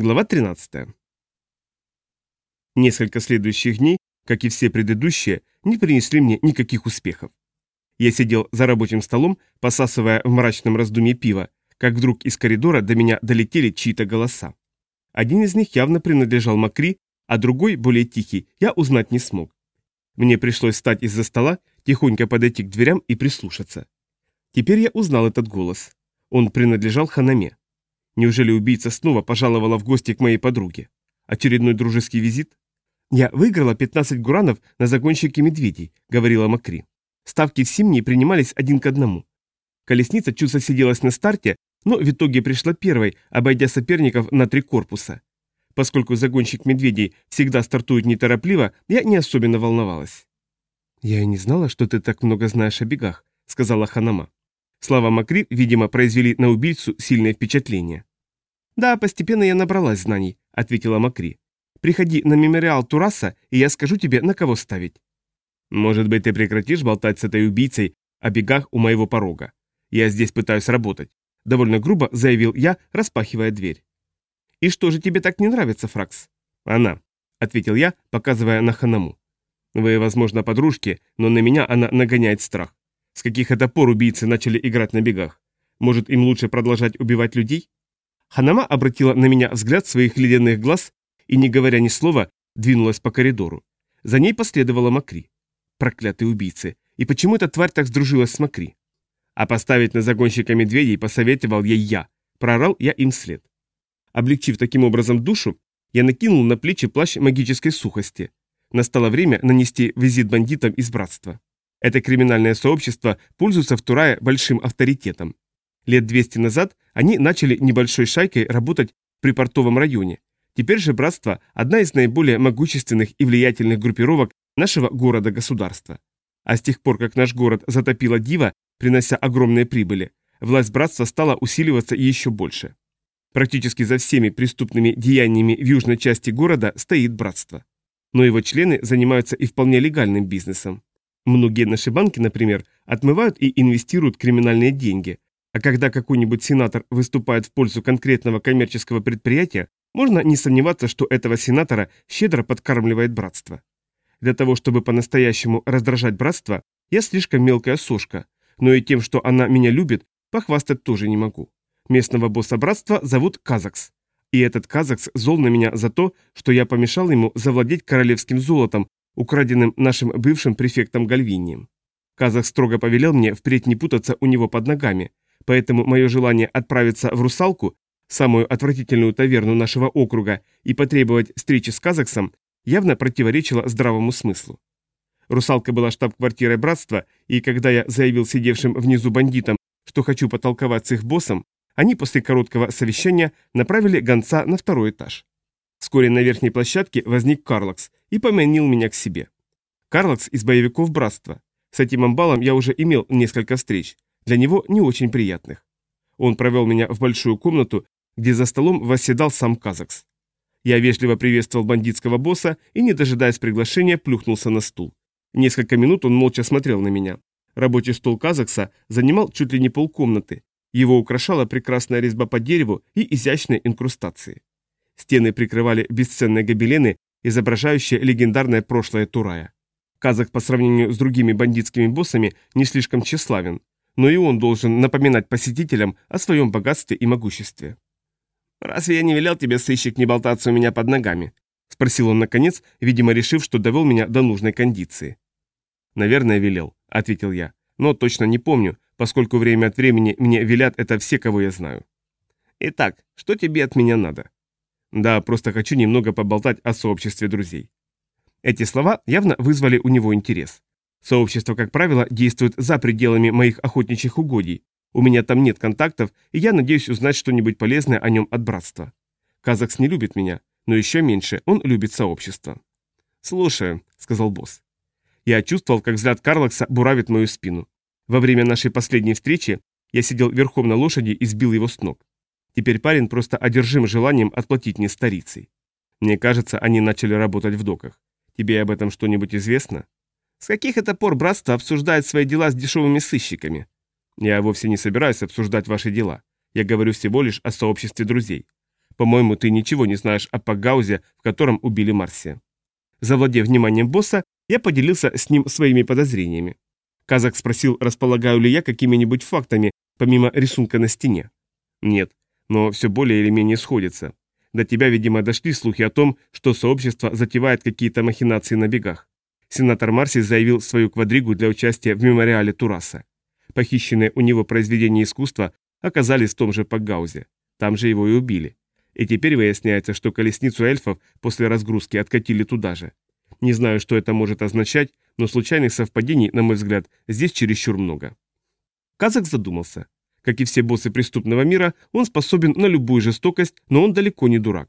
Глава 13. Несколько следующих дней, как и все предыдущие, не принесли мне никаких успехов. Я сидел за рабочим столом, посасывая в мрачном раздумье пиво, как вдруг из коридора до меня долетели чьи-то голоса. Один из них явно принадлежал Макри, а другой, более тихий, я узнать не смог. Мне пришлось встать из-за стола, тихонько подойти к дверям и прислушаться. Теперь я узнал этот голос. Он принадлежал Ханаме. Неужели убийца снова пожаловала в гости к моей подруге? Очередной дружеский визит? «Я выиграла 15 гуранов на загонщике медведей», — говорила Макри. Ставки в Симнии принимались один к одному. Колесница чуть сиделась на старте, но в итоге пришла первой, обойдя соперников на три корпуса. Поскольку загонщик медведей всегда стартует неторопливо, я не особенно волновалась. «Я и не знала, что ты так много знаешь о бегах», — сказала Ханама. Слова Макри, видимо, произвели на убийцу сильное впечатление. «Да, постепенно я набралась знаний», — ответила Макри. «Приходи на мемориал Тураса, и я скажу тебе, на кого ставить». «Может быть, ты прекратишь болтать с этой убийцей о бегах у моего порога? Я здесь пытаюсь работать», — довольно грубо заявил я, распахивая дверь. «И что же тебе так не нравится, Фракс?» «Она», — ответил я, показывая на Ханаму. «Вы, возможно, подружки, но на меня она нагоняет страх. С каких это пор убийцы начали играть на бегах? Может, им лучше продолжать убивать людей?» Ханама обратила на меня взгляд своих ледяных глаз и, не говоря ни слова, двинулась по коридору. За ней последовала Макри. Проклятые убийцы. И почему эта тварь так сдружилась с Макри? А поставить на загонщика медведей посоветовал ей я. Прорал я им след. Облегчив таким образом душу, я накинул на плечи плащ магической сухости. Настало время нанести визит бандитам из братства. Это криминальное сообщество пользуется в Турае большим авторитетом. Лет 200 назад они начали небольшой шайкой работать в припортовом районе. Теперь же братство – одна из наиболее могущественных и влиятельных группировок нашего города-государства. А с тех пор, как наш город затопила дива, принося огромные прибыли, власть братства стала усиливаться еще больше. Практически за всеми преступными деяниями в южной части города стоит братство. Но его члены занимаются и вполне легальным бизнесом. Многие наши банки, например, отмывают и инвестируют криминальные деньги, а когда какой-нибудь сенатор выступает в пользу конкретного коммерческого предприятия, можно не сомневаться, что этого сенатора щедро подкармливает братство. Для того, чтобы по-настоящему раздражать братство, я слишком мелкая сошка, но и тем, что она меня любит, похвастать тоже не могу. Местного босса братства зовут Казакс. И этот Казакс зол на меня за то, что я помешал ему завладеть королевским золотом, украденным нашим бывшим префектом Гальвинием. Казах строго повелел мне впредь не путаться у него под ногами, Поэтому мое желание отправиться в «Русалку», самую отвратительную таверну нашего округа, и потребовать встречи с Казаксом, явно противоречило здравому смыслу. «Русалка» была штаб-квартирой братства, и когда я заявил сидевшим внизу бандитам, что хочу потолковать с их боссом, они после короткого совещания направили гонца на второй этаж. Вскоре на верхней площадке возник Карлакс и поманил меня к себе. Карлакс из боевиков братства. С этим амбалом я уже имел несколько встреч, для него не очень приятных. Он провел меня в большую комнату, где за столом восседал сам Казакс. Я вежливо приветствовал бандитского босса и, не дожидаясь приглашения, плюхнулся на стул. Несколько минут он молча смотрел на меня. Рабочий стол Казакса занимал чуть ли не полкомнаты. Его украшала прекрасная резьба по дереву и изящные инкрустации. Стены прикрывали бесценные гобелены, изображающие легендарное прошлое Турая. Казак по сравнению с другими бандитскими боссами не слишком тщеславен но и он должен напоминать посетителям о своем богатстве и могуществе. «Разве я не велел тебе, сыщик, не болтаться у меня под ногами?» — спросил он наконец, видимо, решив, что довел меня до нужной кондиции. «Наверное, велел», — ответил я, — «но точно не помню, поскольку время от времени мне велят это все, кого я знаю». «Итак, что тебе от меня надо?» «Да, просто хочу немного поболтать о сообществе друзей». Эти слова явно вызвали у него интерес. Сообщество, как правило, действует за пределами моих охотничьих угодий. У меня там нет контактов, и я надеюсь узнать что-нибудь полезное о нем от братства. Казакс не любит меня, но еще меньше он любит сообщество. «Слушаю», — сказал босс. Я чувствовал, как взгляд Карлакса буравит мою спину. Во время нашей последней встречи я сидел верхом на лошади и сбил его с ног. Теперь парень просто одержим желанием отплатить мне старицей. Мне кажется, они начали работать в доках. Тебе об этом что-нибудь известно? С каких это пор братство обсуждает свои дела с дешевыми сыщиками? Я вовсе не собираюсь обсуждать ваши дела. Я говорю всего лишь о сообществе друзей. По-моему, ты ничего не знаешь о Пагаузе, в котором убили Марсия. Завладев вниманием босса, я поделился с ним своими подозрениями. Казак спросил, располагаю ли я какими-нибудь фактами, помимо рисунка на стене. Нет, но все более или менее сходится. До тебя, видимо, дошли слухи о том, что сообщество затевает какие-то махинации на бегах. Сенатор Марси заявил свою квадригу для участия в мемориале Тураса. Похищенные у него произведения искусства оказались в том же Пакгаузе. Там же его и убили. И теперь выясняется, что колесницу эльфов после разгрузки откатили туда же. Не знаю, что это может означать, но случайных совпадений, на мой взгляд, здесь чересчур много. Казак задумался. Как и все боссы преступного мира, он способен на любую жестокость, но он далеко не дурак.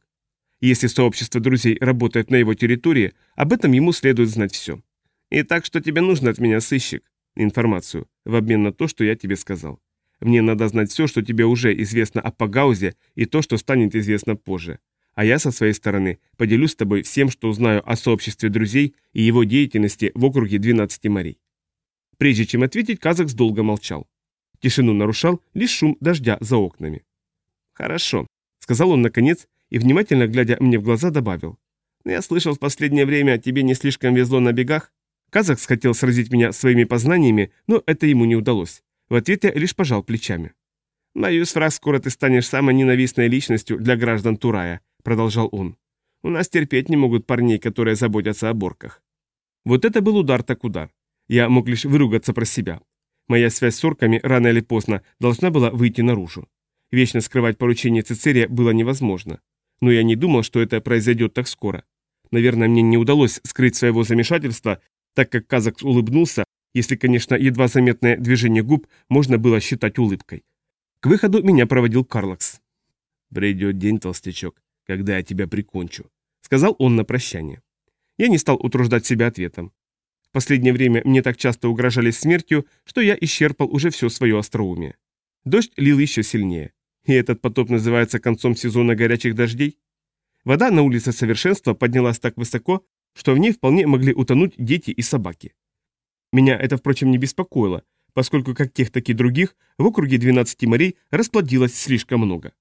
Если сообщество друзей работает на его территории, об этом ему следует знать все. И так, что тебе нужно от меня, сыщик? Информацию, в обмен на то, что я тебе сказал. Мне надо знать все, что тебе уже известно о Пагаузе и то, что станет известно позже. А я со своей стороны поделюсь с тобой всем, что узнаю о сообществе друзей и его деятельности в округе 12 морей. Прежде чем ответить, Казакс долго молчал. Тишину нарушал лишь шум дождя за окнами. «Хорошо», — сказал он наконец, и, внимательно глядя мне в глаза, добавил. «Я слышал, в последнее время тебе не слишком везло на бегах. Казакс хотел сразить меня своими познаниями, но это ему не удалось. В ответ я лишь пожал плечами. «Боюсь, фраг, скоро ты станешь самой ненавистной личностью для граждан Турая», — продолжал он. «У нас терпеть не могут парней, которые заботятся о борках». Вот это был удар так удар. Я мог лишь выругаться про себя. Моя связь с орками рано или поздно должна была выйти наружу. Вечно скрывать поручение Цицерия было невозможно но я не думал, что это произойдет так скоро. Наверное, мне не удалось скрыть своего замешательства, так как казак улыбнулся, если, конечно, едва заметное движение губ можно было считать улыбкой. К выходу меня проводил Карлакс. «Придет день, толстячок, когда я тебя прикончу», — сказал он на прощание. Я не стал утруждать себя ответом. В последнее время мне так часто угрожали смертью, что я исчерпал уже все свое остроумие. Дождь лил еще сильнее. И этот потоп называется концом сезона горячих дождей? Вода на улице Совершенства поднялась так высоко, что в ней вполне могли утонуть дети и собаки. Меня это, впрочем, не беспокоило, поскольку как тех, так и других в округе 12 морей расплодилось слишком много.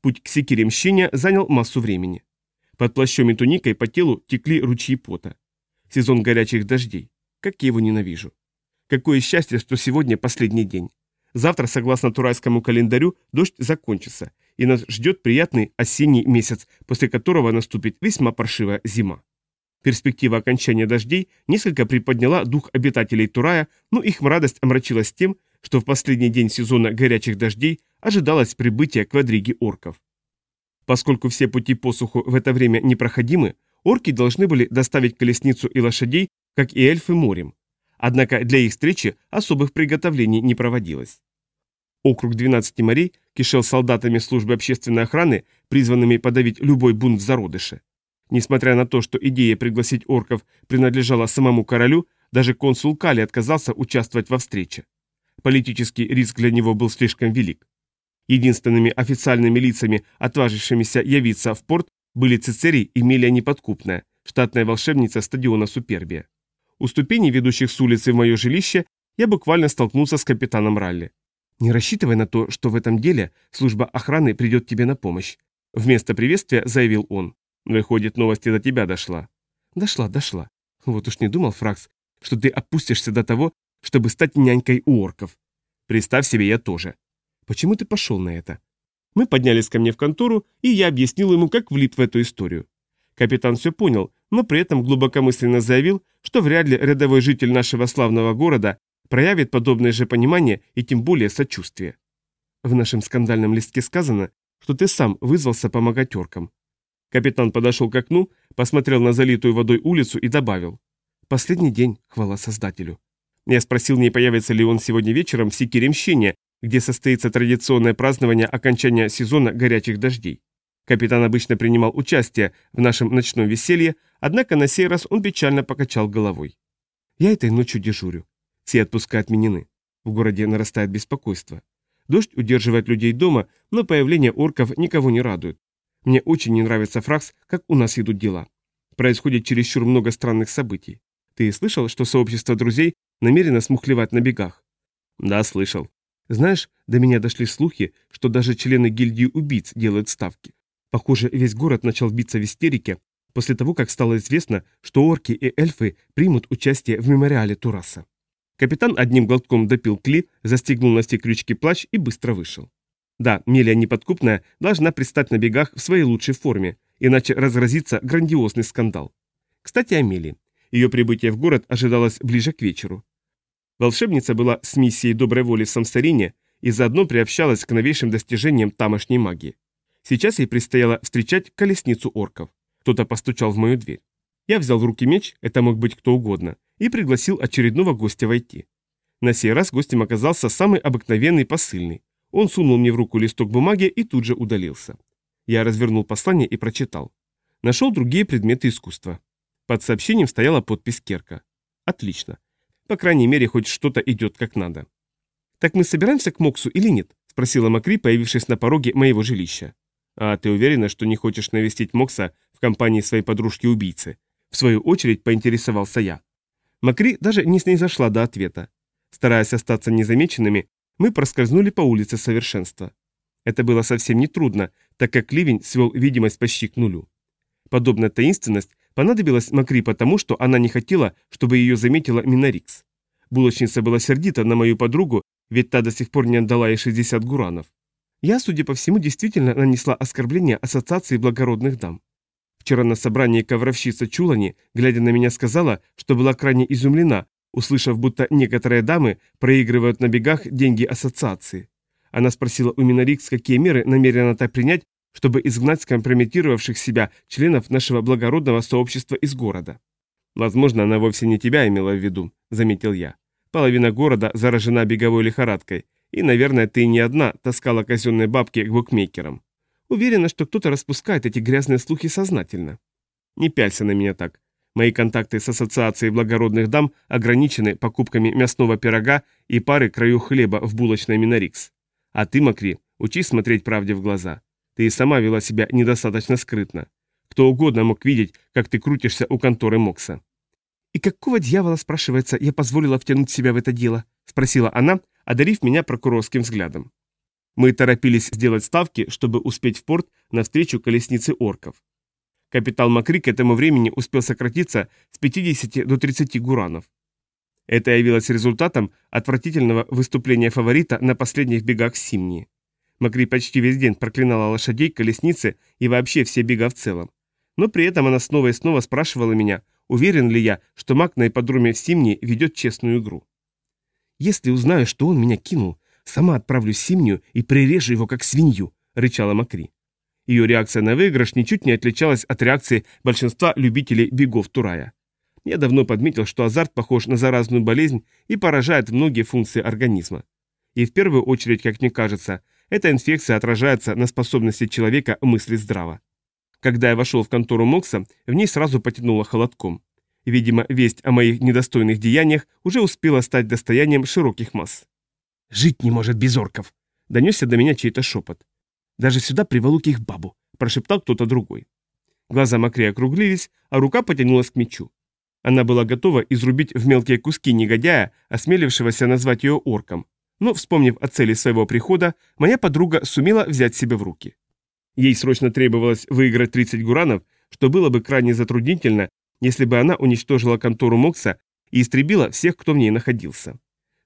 Путь к секире мщения занял массу времени. Под плащом и туникой по телу текли ручьи пота. Сезон горячих дождей. Как я его ненавижу. Какое счастье, что сегодня последний день. Завтра, согласно турайскому календарю, дождь закончится, и нас ждет приятный осенний месяц, после которого наступит весьма паршивая зима. Перспектива окончания дождей несколько приподняла дух обитателей Турая, но их радость омрачилась тем, что в последний день сезона горячих дождей ожидалось прибытие квадриги орков. Поскольку все пути посуху в это время непроходимы, орки должны были доставить колесницу и лошадей, как и эльфы морем. Однако для их встречи особых приготовлений не проводилось. Округ 12 морей кишел солдатами службы общественной охраны, призванными подавить любой бунт в зародыше. Несмотря на то, что идея пригласить орков принадлежала самому королю, даже консул Кали отказался участвовать во встрече. Политический риск для него был слишком велик. Единственными официальными лицами, отважившимися явиться в порт, были Цицерий и Мелия Неподкупная, штатная волшебница стадиона Супербия. У ступеней, ведущих с улицы в мое жилище, я буквально столкнулся с капитаном Ралли. «Не рассчитывай на то, что в этом деле служба охраны придет тебе на помощь», вместо приветствия заявил он. «Выходит, новость до тебя дошла». «Дошла, дошла. Вот уж не думал, Фракс, что ты опустишься до того, чтобы стать нянькой у орков. Представь себе, я тоже. Почему ты пошел на это?» Мы поднялись ко мне в контору, и я объяснил ему, как влип в эту историю. Капитан все понял, но при этом глубокомысленно заявил, что вряд ли рядовой житель нашего славного города проявит подобное же понимание и тем более сочувствие. В нашем скандальном листке сказано, что ты сам вызвался помогать оркам. Капитан подошел к окну, посмотрел на залитую водой улицу и добавил. Последний день, хвала Создателю. Я спросил, не появится ли он сегодня вечером в Секире где состоится традиционное празднование окончания сезона горячих дождей. Капитан обычно принимал участие в нашем ночном веселье, однако на сей раз он печально покачал головой. «Я этой ночью дежурю. Все отпуска отменены. В городе нарастает беспокойство. Дождь удерживает людей дома, но появление орков никого не радует. Мне очень не нравится фракс, как у нас идут дела. Происходит чересчур много странных событий. Ты слышал, что сообщество друзей намерено смухлевать на бегах? Да, слышал. Знаешь, до меня дошли слухи, что даже члены гильдии убийц делают ставки. Похоже, весь город начал биться в истерике после того, как стало известно, что орки и эльфы примут участие в мемориале Тураса. Капитан одним глотком допил кли, застегнул на все крючки плащ и быстро вышел. Да, Мелия неподкупная должна пристать на бегах в своей лучшей форме, иначе разразится грандиозный скандал. Кстати, о Мелии. Ее прибытие в город ожидалось ближе к вечеру. Волшебница была с миссией доброй воли в Самсарине и заодно приобщалась к новейшим достижениям тамошней магии. Сейчас ей предстояло встречать колесницу орков. Кто-то постучал в мою дверь. Я взял в руки меч, это мог быть кто угодно, и пригласил очередного гостя войти. На сей раз гостем оказался самый обыкновенный посыльный. Он сунул мне в руку листок бумаги и тут же удалился. Я развернул послание и прочитал. Нашел другие предметы искусства. Под сообщением стояла подпись Керка. Отлично. По крайней мере, хоть что-то идет как надо. «Так мы собираемся к Моксу или нет?» – спросила Макри, появившись на пороге моего жилища. «А ты уверена, что не хочешь навестить Мокса в компании своей подружки-убийцы?» В свою очередь поинтересовался я. Макри даже не снизошла до ответа. Стараясь остаться незамеченными, мы проскользнули по улице совершенства. Это было совсем не трудно, так как ливень свел видимость почти к нулю. Подобная таинственность понадобилась Макри потому, что она не хотела, чтобы ее заметила Минорикс. Булочница была сердита на мою подругу ведь та до сих пор не отдала ей 60 гуранов. Я, судя по всему, действительно нанесла оскорбление Ассоциации благородных дам. Вчера на собрании ковровщица Чулани, глядя на меня, сказала, что была крайне изумлена, услышав, будто некоторые дамы проигрывают на бегах деньги ассоциации. Она спросила у Минорикс, какие меры намерена та принять, чтобы изгнать скомпрометировавших себя членов нашего благородного сообщества из города. «Возможно, она вовсе не тебя имела в виду», — заметил я. Половина города заражена беговой лихорадкой, и, наверное, ты не одна таскала казенные бабки к букмекерам. Уверена, что кто-то распускает эти грязные слухи сознательно. Не пялься на меня так. Мои контакты с Ассоциацией благородных дам ограничены покупками мясного пирога и пары краю хлеба в булочной Минорикс. А ты, Макри, учись смотреть правде в глаза. Ты и сама вела себя недостаточно скрытно. Кто угодно мог видеть, как ты крутишься у конторы Мокса. «И какого дьявола, спрашивается, я позволила втянуть себя в это дело?» – спросила она, одарив меня прокурорским взглядом. Мы торопились сделать ставки, чтобы успеть в порт навстречу колеснице орков. Капитал Макри к этому времени успел сократиться с 50 до 30 гуранов. Это явилось результатом отвратительного выступления фаворита на последних бегах Симнии. Макри почти весь день проклинала лошадей, колесницы и вообще все бега в целом. Но при этом она снова и снова спрашивала меня, Уверен ли я, что маг на ипподроме в Симне ведет честную игру? Если узнаю, что он меня кинул, сама отправлюсь в Симнию и прирежу его как свинью, рычала Макри. Ее реакция на выигрыш ничуть не отличалась от реакции большинства любителей бегов Турая. Я давно подметил, что азарт похож на заразную болезнь и поражает многие функции организма. И в первую очередь, как мне кажется, эта инфекция отражается на способности человека мыслить здраво. Когда я вошел в контору Мокса, в ней сразу потянуло холодком. Видимо, весть о моих недостойных деяниях уже успела стать достоянием широких масс. «Жить не может без орков!» — донесся до меня чей-то шепот. «Даже сюда приволок их бабу!» — прошептал кто-то другой. Глаза Макри округлились, а рука потянулась к мечу. Она была готова изрубить в мелкие куски негодяя, осмелившегося назвать ее орком. Но, вспомнив о цели своего прихода, моя подруга сумела взять себя в руки. Ей срочно требовалось выиграть 30 гуранов, что было бы крайне затруднительно, если бы она уничтожила контору Мокса и истребила всех, кто в ней находился.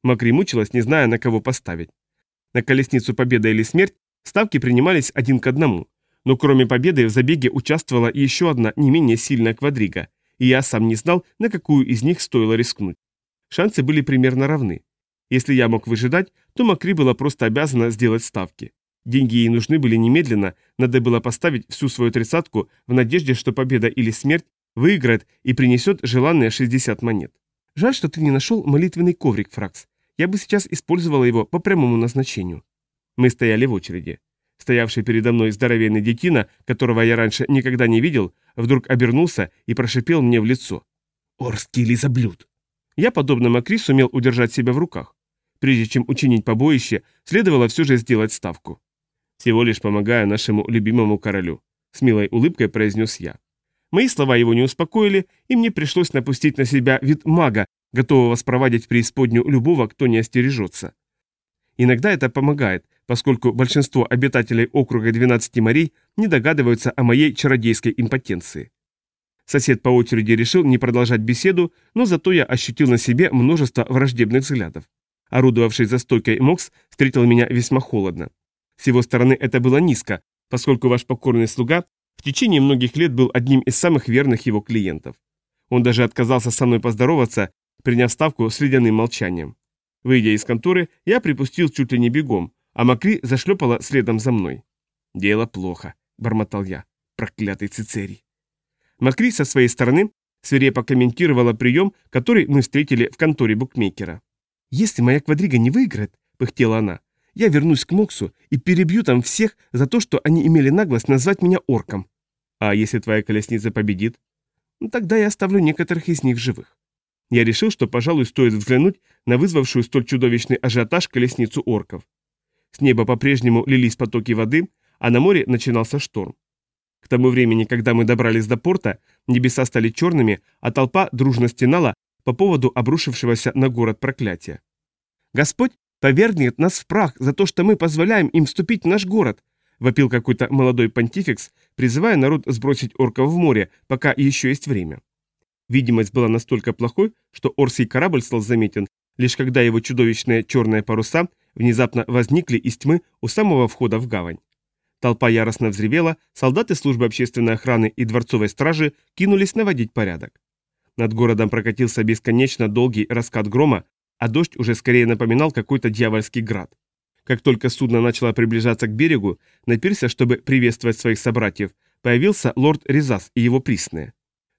Макри мучилась, не зная, на кого поставить. На колесницу победа или смерть ставки принимались один к одному, но кроме победы в забеге участвовала еще одна не менее сильная квадрига, и я сам не знал, на какую из них стоило рискнуть. Шансы были примерно равны. Если я мог выжидать, то Макри была просто обязана сделать ставки. Деньги ей нужны были немедленно, надо было поставить всю свою тридцатку в надежде, что победа или смерть выиграет и принесет желанные 60 монет. Жаль, что ты не нашел молитвенный коврик, Фракс. Я бы сейчас использовала его по прямому назначению. Мы стояли в очереди. Стоявший передо мной здоровенный детина, которого я раньше никогда не видел, вдруг обернулся и прошипел мне в лицо. «Орский лизоблюд!» Я, подобно Макри, сумел удержать себя в руках. Прежде чем учинить побоище, следовало все же сделать ставку. Всего лишь помогая нашему любимому королю», — с милой улыбкой произнес я. Мои слова его не успокоили, и мне пришлось напустить на себя вид мага, готового спровадить в преисподнюю любого, кто не остережется. Иногда это помогает, поскольку большинство обитателей округа 12 морей не догадываются о моей чародейской импотенции. Сосед по очереди решил не продолжать беседу, но зато я ощутил на себе множество враждебных взглядов. Орудовавший за стойкой Мокс встретил меня весьма холодно. С его стороны это было низко, поскольку ваш покорный слуга течение многих лет был одним из самых верных его клиентов. Он даже отказался со мной поздороваться, приняв ставку с ледяным молчанием. Выйдя из конторы, я припустил чуть ли не бегом, а Макри зашлепала следом за мной. «Дело плохо», — бормотал я. «Проклятый Цицерий». Макри со своей стороны свирепо комментировала прием, который мы встретили в конторе букмекера. «Если моя квадрига не выиграет», — пыхтела она, — «я вернусь к Моксу и перебью там всех за то, что они имели наглость назвать меня орком». «А если твоя колесница победит?» ну, «Тогда я оставлю некоторых из них живых». Я решил, что, пожалуй, стоит взглянуть на вызвавшую столь чудовищный ажиотаж колесницу орков. С неба по-прежнему лились потоки воды, а на море начинался шторм. К тому времени, когда мы добрались до порта, небеса стали черными, а толпа дружно стенала по поводу обрушившегося на город проклятия. «Господь повергнет нас в прах за то, что мы позволяем им вступить в наш город», вопил какой-то молодой понтификс, призывая народ сбросить орков в море, пока еще есть время. Видимость была настолько плохой, что орский корабль стал заметен, лишь когда его чудовищные черные паруса внезапно возникли из тьмы у самого входа в гавань. Толпа яростно взревела, солдаты службы общественной охраны и дворцовой стражи кинулись наводить порядок. Над городом прокатился бесконечно долгий раскат грома, а дождь уже скорее напоминал какой-то дьявольский град. Как только судно начало приближаться к берегу, на пирсе, чтобы приветствовать своих собратьев, появился лорд Резас и его присные.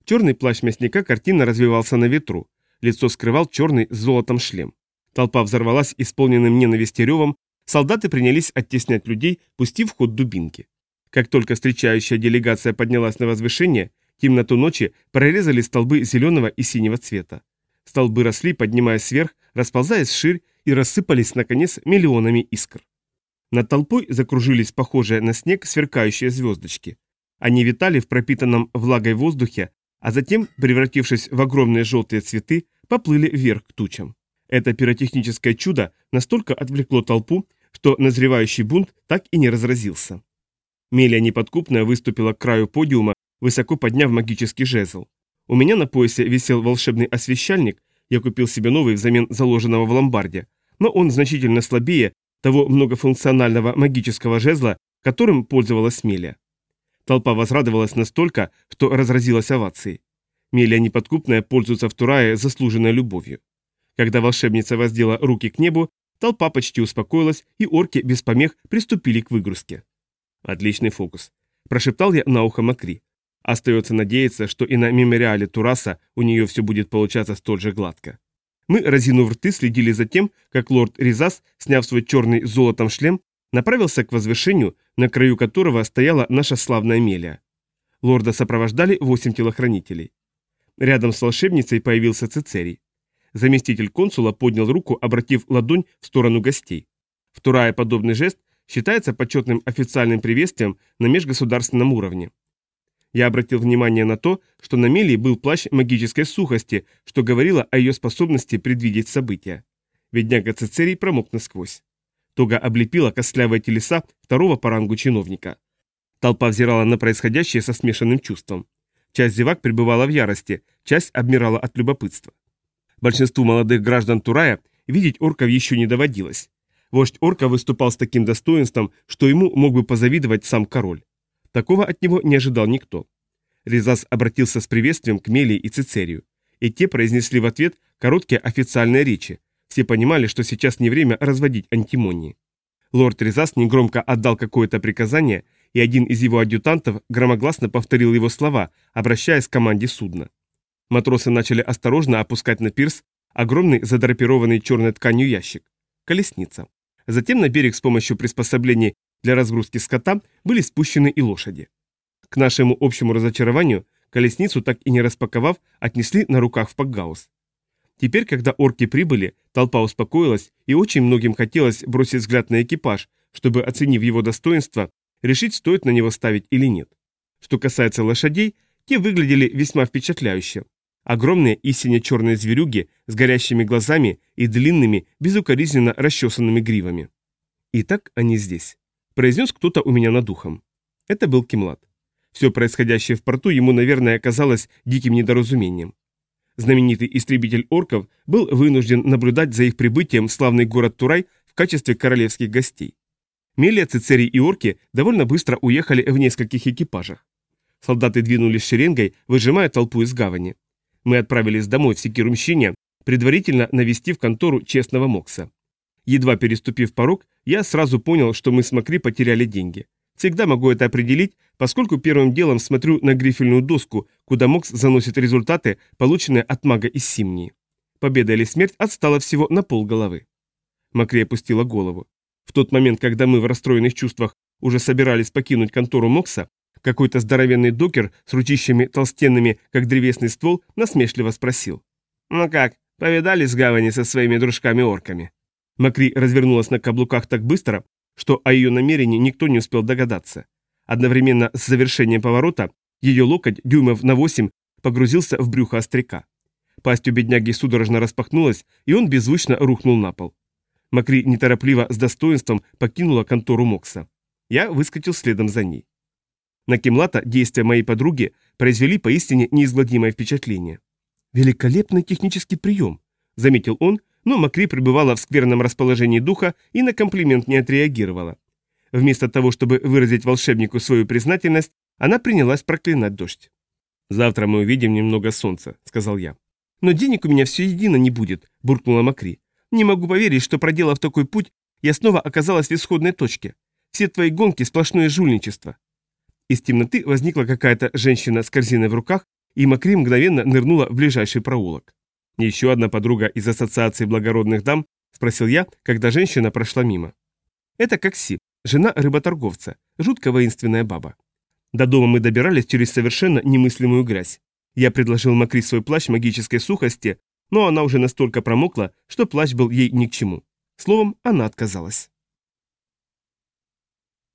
Черный плащ мясника картинно развивался на ветру, лицо скрывал черный с золотом шлем. Толпа взорвалась исполненным ненависти ревом, Солдаты принялись оттеснять людей, пустив в ход дубинки. Как только встречающая делегация поднялась на возвышение, темноту ночи прорезали столбы зеленого и синего цвета. Столбы росли, поднимаясь вверх, расползаясь вширь и рассыпались, наконец, миллионами искр. Над толпой закружились похожие на снег сверкающие звездочки. Они витали в пропитанном влагой воздухе, а затем, превратившись в огромные желтые цветы, поплыли вверх к тучам. Это пиротехническое чудо настолько отвлекло толпу, что назревающий бунт так и не разразился. Мелия неподкупная выступила к краю подиума, высоко подняв магический жезл. У меня на поясе висел волшебный освещальник, я купил себе новый взамен заложенного в ломбарде, но он значительно слабее того многофункционального магического жезла, которым пользовалась Мелия. Толпа возрадовалась настолько, что разразилась овацией. Мелия неподкупная пользуется в Турае заслуженной любовью. Когда волшебница воздела руки к небу, толпа почти успокоилась, и орки без помех приступили к выгрузке. «Отличный фокус», – прошептал я на ухо Макри. Остается надеяться, что и на мемориале Тураса у нее все будет получаться столь же гладко. Мы, разинув рты, следили за тем, как лорд Ризас, сняв свой черный золотом шлем, направился к возвышению, на краю которого стояла наша славная Мелия. Лорда сопровождали восемь телохранителей. Рядом с волшебницей появился Цицерий. Заместитель консула поднял руку, обратив ладонь в сторону гостей. Вторая подобный жест считается почетным официальным приветствием на межгосударственном уровне. Я обратил внимание на то, что на Мелии был плащ магической сухости, что говорило о ее способности предвидеть события. Ведняга Цицерий промок насквозь. Тога облепила костлявые телеса второго по рангу чиновника. Толпа взирала на происходящее со смешанным чувством. Часть зевак пребывала в ярости, часть обмирала от любопытства. Большинству молодых граждан Турая видеть орков еще не доводилось. Вождь орка выступал с таким достоинством, что ему мог бы позавидовать сам король. Такого от него не ожидал никто. Резас обратился с приветствием к Мелии и Цицерию, и те произнесли в ответ короткие официальные речи. Все понимали, что сейчас не время разводить антимонии. Лорд Резас негромко отдал какое-то приказание, и один из его адъютантов громогласно повторил его слова, обращаясь к команде судна. Матросы начали осторожно опускать на пирс огромный задрапированный черной тканью ящик. Колесница. Затем на берег с помощью приспособлений для разгрузки скота были спущены и лошади. К нашему общему разочарованию, колесницу, так и не распаковав, отнесли на руках в Пакгаус. Теперь, когда орки прибыли, толпа успокоилась, и очень многим хотелось бросить взгляд на экипаж, чтобы, оценив его достоинство, решить, стоит на него ставить или нет. Что касается лошадей, те выглядели весьма впечатляюще. Огромные и сине-черные зверюги с горящими глазами и длинными, безукоризненно расчесанными гривами. Итак, они здесь. Произнес кто-то у меня над ухом. Это был Кимлад. Все происходящее в порту ему, наверное, казалось диким недоразумением. Знаменитый истребитель орков был вынужден наблюдать за их прибытием в славный город Турай в качестве королевских гостей. Мелия, Цицерий и орки довольно быстро уехали в нескольких экипажах. Солдаты двинулись шеренгой, выжимая толпу из гавани. Мы отправились домой в Секирумщине, предварительно навестив контору честного Мокса. Едва переступив порог, я сразу понял, что мы с Макри потеряли деньги. Всегда могу это определить, поскольку первым делом смотрю на грифельную доску, куда Мокс заносит результаты, полученные от мага из Симнии. Победа или смерть отстала всего на пол головы. Макри опустила голову. В тот момент, когда мы в расстроенных чувствах уже собирались покинуть контору Мокса, какой-то здоровенный докер с ручищами толстенными, как древесный ствол, насмешливо спросил. «Ну как, повидались гавани со своими дружками-орками?» Макри развернулась на каблуках так быстро, что о ее намерении никто не успел догадаться. Одновременно с завершением поворота ее локоть дюймов на восемь погрузился в брюхо остряка. Пасть у бедняги судорожно распахнулась, и он беззвучно рухнул на пол. Макри неторопливо с достоинством покинула контору Мокса. Я выскочил следом за ней. На Кемлата действия моей подруги произвели поистине неизгладимое впечатление. «Великолепный технический прием», — заметил он, но Макри пребывала в скверном расположении духа и на комплимент не отреагировала. Вместо того, чтобы выразить волшебнику свою признательность, она принялась проклинать дождь. «Завтра мы увидим немного солнца», — сказал я. «Но денег у меня все едино не будет», — буркнула Макри. «Не могу поверить, что, проделав такой путь, я снова оказалась в исходной точке. Все твои гонки — сплошное жульничество». Из темноты возникла какая-то женщина с корзиной в руках, и Макри мгновенно нырнула в ближайший проулок. «Еще одна подруга из Ассоциации благородных дам?» – спросил я, когда женщина прошла мимо. «Это Кокси, жена рыботорговца, жутко воинственная баба. До дома мы добирались через совершенно немыслимую грязь. Я предложил Макри свой плащ магической сухости, но она уже настолько промокла, что плащ был ей ни к чему. Словом, она отказалась.